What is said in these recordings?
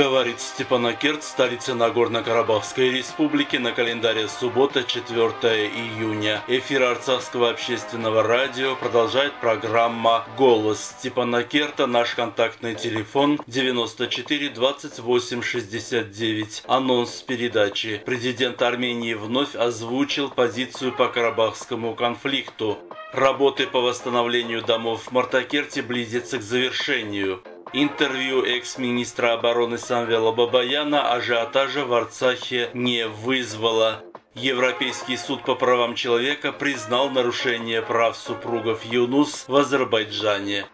Говорит Степанакерт, столица Нагорно-Карабахской республики, на календаре суббота, 4 июня. Эфир Арцахского общественного радио продолжает программа «Голос Степанакерта». Наш контактный телефон 94 28 69. Анонс передачи. Президент Армении вновь озвучил позицию по карабахскому конфликту. Работы по восстановлению домов в Мартакерте близятся к завершению. Интервью экс-министра обороны Самвела Бабаяна ажиотажа в Арцахе не вызвало. Европейский суд по правам человека признал нарушение прав супругов Юнус в Азербайджане.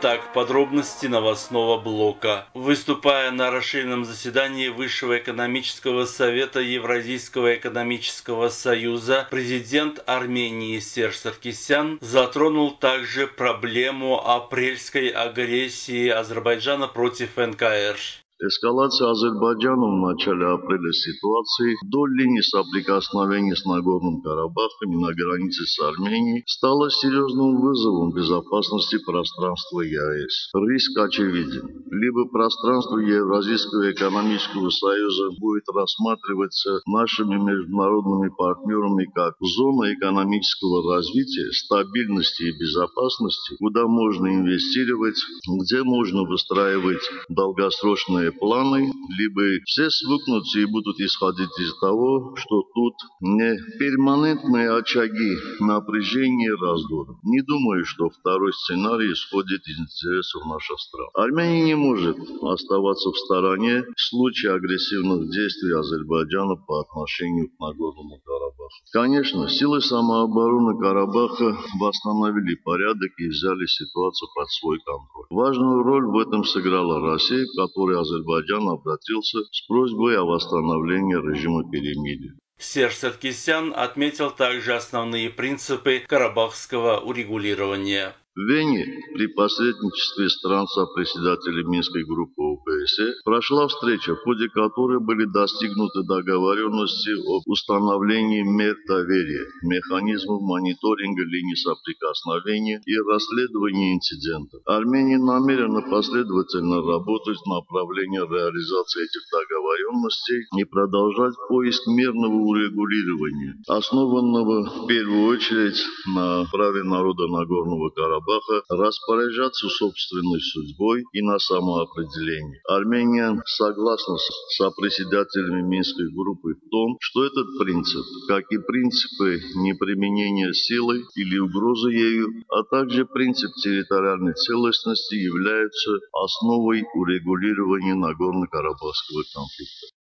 Итак, подробности новостного блока. Выступая на расширенном заседании Высшего экономического совета Евразийского экономического союза, президент Армении Серж Саркисян затронул также проблему апрельской агрессии Азербайджана против НКР. Эскалация Азербайджаном в начале апреля ситуации вдоль линии соприкосновения с Нагорным Карабахом и на границе с Арменией стала серьезным вызовом безопасности пространства ЕАЭС. Риск очевиден. Либо пространство Евразийского экономического союза будет рассматриваться нашими международными партнерами как зона экономического развития, стабильности и безопасности, куда можно инвестировать, где можно выстраивать долгосрочные определенные планы, либо все свыкнутся и будут исходить из того, что тут не перманентные очаги напряжения и раздора. Не думаю, что второй сценарий исходит из интересов наших стран. Армения не может оставаться в стороне в случае агрессивных действий Азербайджана по отношению к Нагорному Карабаху. Конечно, силы самообороны Карабаха восстановили порядок и взяли ситуацию под свой контроль. Важную роль в этом сыграла Россия, которая Азербайджан обратился с просьбой о восстановлении режима перемирия. Серж Саркисян отметил также основные принципы карабахского урегулирования. В Вене при посредничестве стран сопредседателей Минской группы ОБСЕ прошла встреча, в ходе которой были достигнуты договоренности об установлении мер доверия, механизмов мониторинга линий соприкосновения и расследования инцидентов. Армения намерена последовательно работать в направлении реализации этих договоренностей и продолжать поиск мирного урегулирования, основанного в первую очередь на праве народа Нагорного Карабаха Карабаха распоряжаться собственной судьбой и на самоопределение. Армения согласна с сопредседателями Минской группы в том, что этот принцип, как и принципы неприменения силы или угрозы ею, а также принцип территориальной целостности являются основой урегулирования Нагорно-Карабахского конфликта.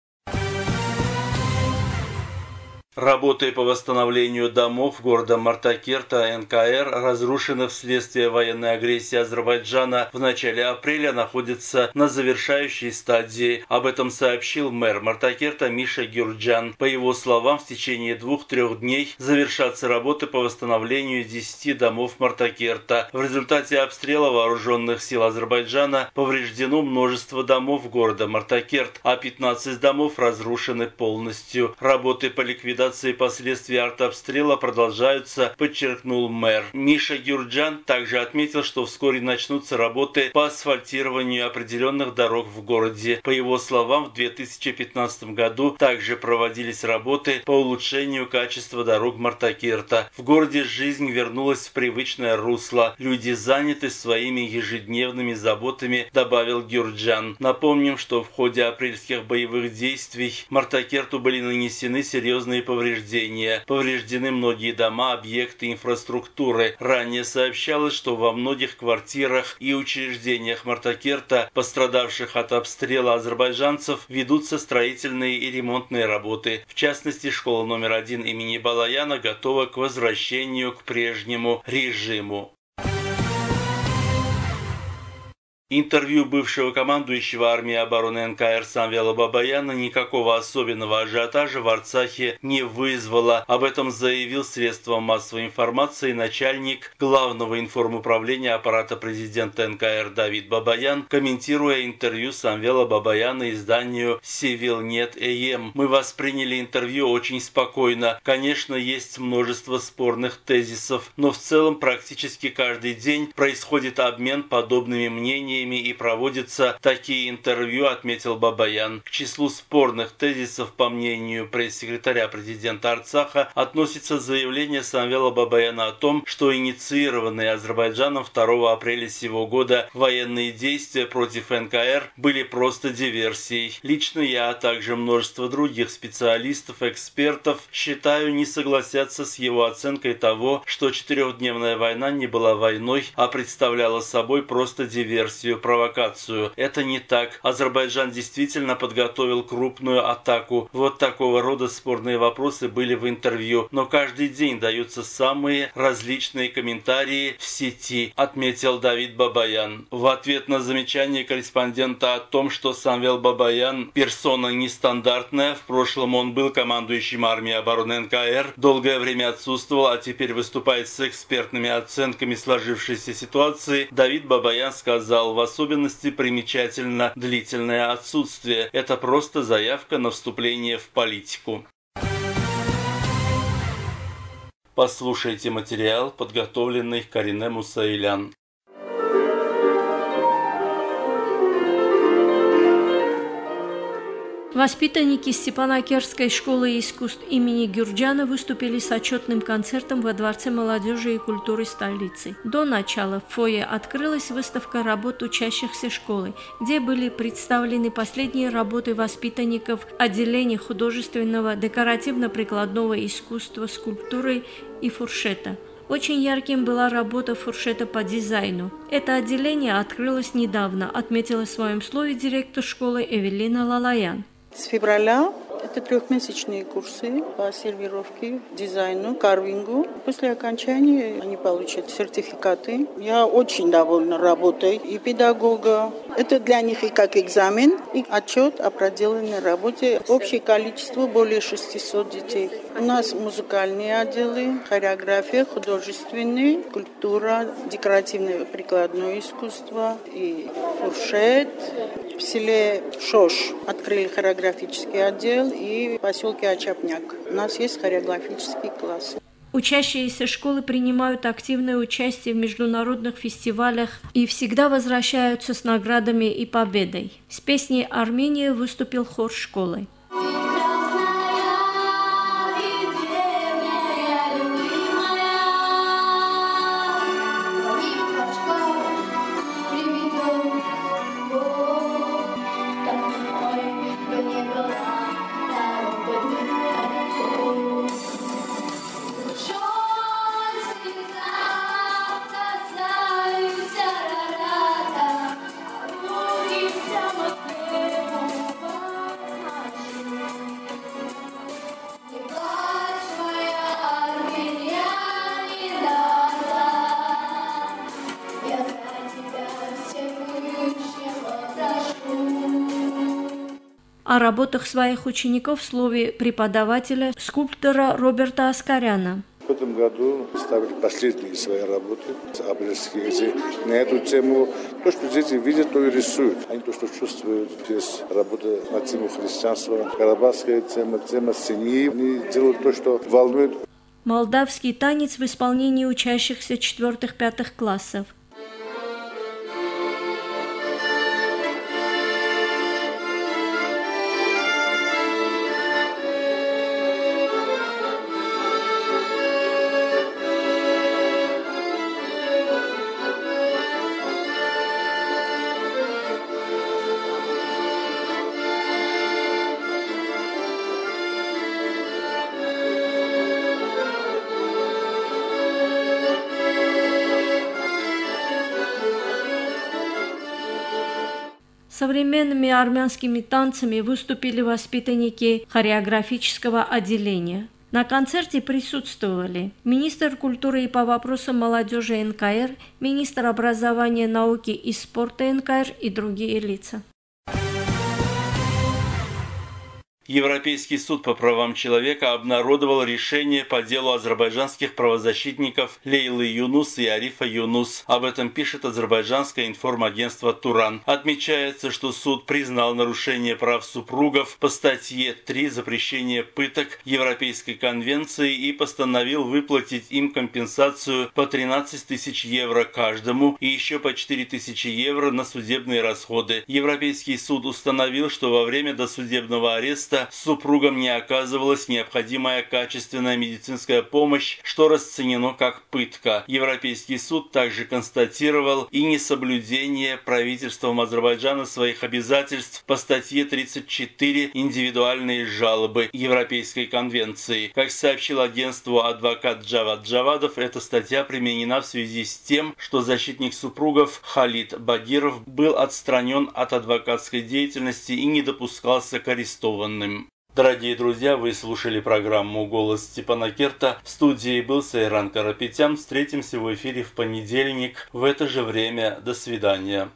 Работы по восстановлению домов города Мартакерта НКР, разрушенных вследствие военной агрессии Азербайджана в начале апреля, находятся на завершающей стадии. Об этом сообщил мэр Мартакерта Миша Гюрджан. По его словам, в течение двух-трех дней завершатся работы по восстановлению 10 домов Мартакерта. В результате обстрела вооруженных сил Азербайджана повреждено множество домов города Мартакерт, а 15 домов разрушены полностью. Работы по ликвидации ликвидации последствий артобстрела продолжаются, подчеркнул мэр. Миша Гюрджан также отметил, что вскоре начнутся работы по асфальтированию определенных дорог в городе. По его словам, в 2015 году также проводились работы по улучшению качества дорог Мартакерта. В городе жизнь вернулась в привычное русло. Люди заняты своими ежедневными заботами, добавил Гюрджан. Напомним, что в ходе апрельских боевых действий Мартакерту были нанесены серьезные повреждения повреждения. Повреждены многие дома, объекты инфраструктуры. Ранее сообщалось, что во многих квартирах и учреждениях Мартакерта, пострадавших от обстрела азербайджанцев, ведутся строительные и ремонтные работы. В частности, школа номер один имени Балаяна готова к возвращению к прежнему режиму. Интервью бывшего командующего армии обороны НКР Самвела Бабаяна никакого особенного ажиотажа в Арцахе не вызвало. Об этом заявил средством массовой информации начальник главного информуправления аппарата президента НКР Давид Бабаян, комментируя интервью Самвела Бабаяна изданию «Севилнет ЭЕМ». Мы восприняли интервью очень спокойно. Конечно, есть множество спорных тезисов, но в целом практически каждый день происходит обмен подобными мнениями мнениями и проводятся такие интервью, отметил Бабаян. К числу спорных тезисов, по мнению пресс-секретаря президента Арцаха, относится заявление Самвела Бабаяна о том, что инициированные Азербайджаном 2 апреля сего года военные действия против НКР были просто диверсией. Лично я, а также множество других специалистов, экспертов, считаю, не согласятся с его оценкой того, что четырехдневная война не была войной, а представляла собой просто диверсию версию провокацию. Это не так. Азербайджан действительно подготовил крупную атаку. Вот такого рода спорные вопросы были в интервью. Но каждый день даются самые различные комментарии в сети, отметил Давид Бабаян. В ответ на замечание корреспондента о том, что Самвел Бабаян персона нестандартная, в прошлом он был командующим армией обороны НКР, долгое время отсутствовал, а теперь выступает с экспертными оценками сложившейся ситуации, Давид Бабаян сказал, в особенности примечательно длительное отсутствие. Это просто заявка на вступление в политику. Послушайте материал, подготовленный Карине Мусаилян. Воспитанники Степанакерской школы искусств имени Гюрджана выступили с отчетным концертом во Дворце молодежи и культуры столицы. До начала в фойе открылась выставка работ учащихся школы, где были представлены последние работы воспитанников отделения художественного декоративно-прикладного искусства, скульптуры и фуршета. Очень ярким была работа фуршета по дизайну. Это отделение открылось недавно, отметила в своем слове директор школы Эвелина Лалаян. С февраля это трехмесячные курсы по сервировке, дизайну, карвингу. После окончания они получат сертификаты. Я очень довольна работой и педагога. Это для них и как экзамен, и отчет о проделанной работе. Общее количество более 600 детей. У нас музыкальные отделы, хореография, художественные, культура, декоративное прикладное искусство и фуршет, в селе Шош открыли хореографический отдел и в поселке Ачапняк. У нас есть хореографический класс. Учащиеся школы принимают активное участие в международных фестивалях и всегда возвращаются с наградами и победой. С песней «Армения» выступил хор школы. О работах своих учеников в слове преподавателя скульптора Роберта Аскаряна. В этом году ставили последние свои работы, эти, на эту тему. То, что дети видят, то и рисуют. Они то, что чувствуют. Здесь работа на тему христианства, карабахская тема, тема семьи. Они делают то, что волнует. Молдавский танец в исполнении учащихся четвертых-пятых классов. Современными армянскими танцами выступили воспитанники хореографического отделения. На концерте присутствовали министр культуры и по вопросам молодежи НКР, министр образования, науки и спорта НКР и другие лица. Европейский суд по правам человека обнародовал решение по делу азербайджанских правозащитников Лейлы Юнус и Арифа Юнус. Об этом пишет азербайджанское информагентство «Туран». Отмечается, что суд признал нарушение прав супругов по статье 3 «Запрещение пыток» Европейской конвенции и постановил выплатить им компенсацию по 13 тысяч евро каждому и еще по 4 тысячи евро на судебные расходы. Европейский суд установил, что во время досудебного ареста места супругам не оказывалась необходимая качественная медицинская помощь, что расценено как пытка. Европейский суд также констатировал и несоблюдение правительством Азербайджана своих обязательств по статье 34 «Индивидуальные жалобы» Европейской конвенции. Как сообщил агентству адвокат Джавад Джавадов, эта статья применена в связи с тем, что защитник супругов Халид Багиров был отстранен от адвокатской деятельности и не допускался к арестованным подобным. Дорогие друзья, вы слушали программу «Голос Степана Керта». В студии был Сайран Карапетян. Встретимся в эфире в понедельник в это же время. До свидания.